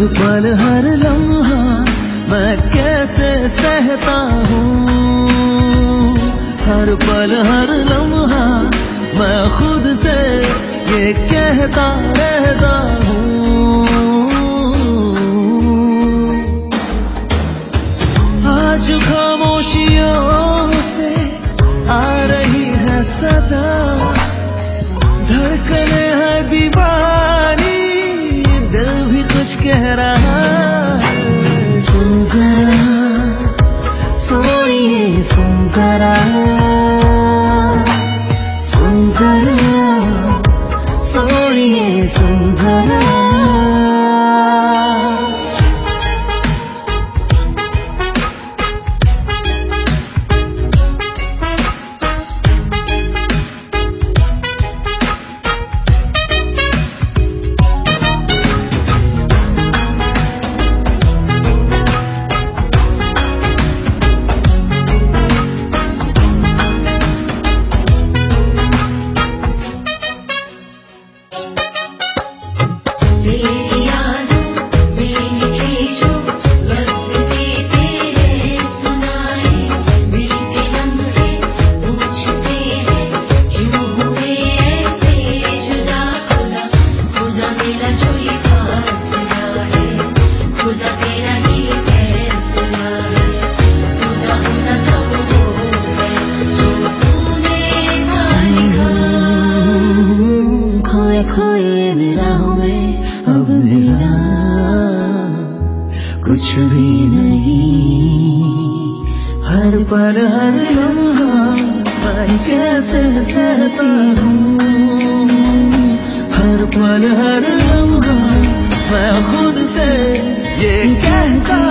हर पल हर लम्हा मैं कैसे सहता हूँ? हर पल, हर लम्हा मैं खुद से ये कहता रहता será कुछ भी नहीं। हर पर हर लम्हा मैं कैसे सहती हूँ? हर पर हर लम्हा मैं खुद से ये कहता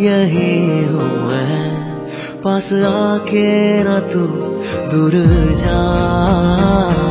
यही हूँ हूँ पास आके ना तू दूर जा